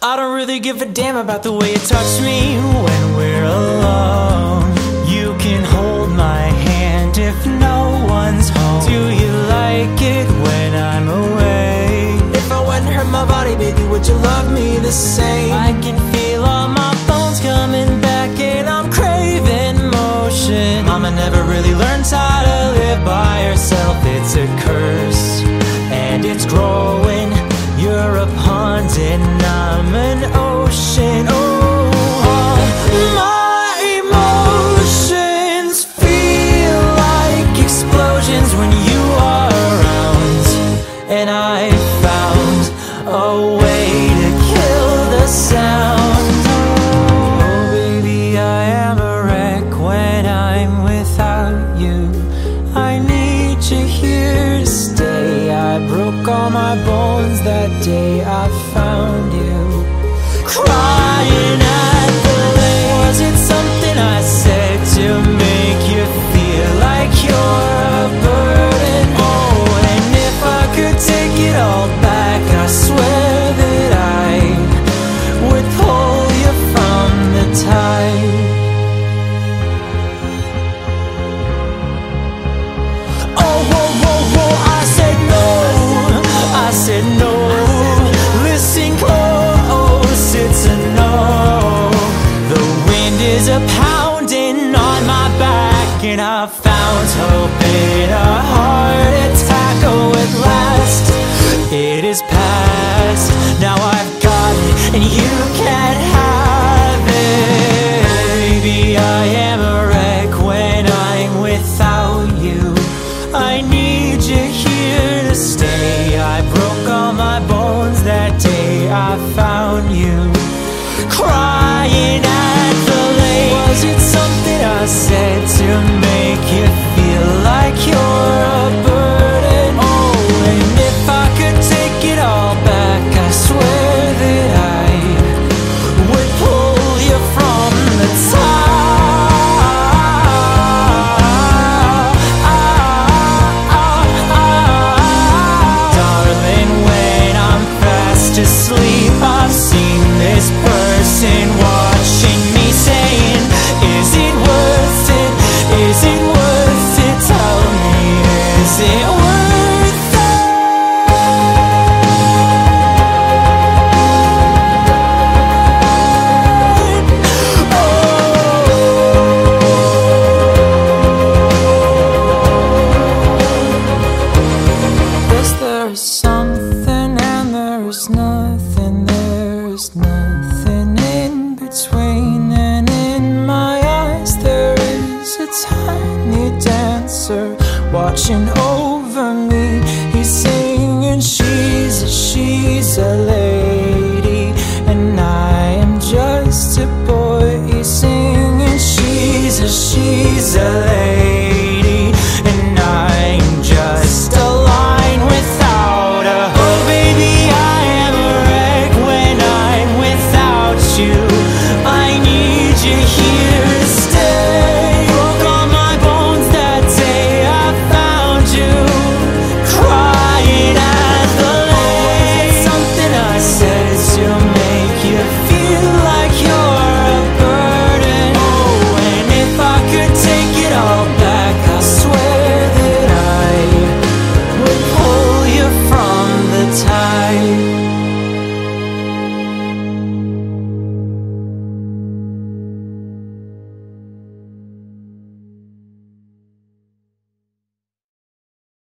I don't really give a damn about the way you touch me when we're alone. You can hold my hand if no one's home. Do you like it when I'm away? If I wouldn't hurt my body, baby, would you love me the same? I can Crying is a pounding on my back, and I found hope in a heart attack. Oh, at last, it is past. Now I've got it, and you can't have it. Baby, I am a wreck when I'm without you. I need you here to stay. I broke all my bones that day I found you. Crying lake. Was it something I said There's nothing in between. And in my eyes, there is a tiny dancer watching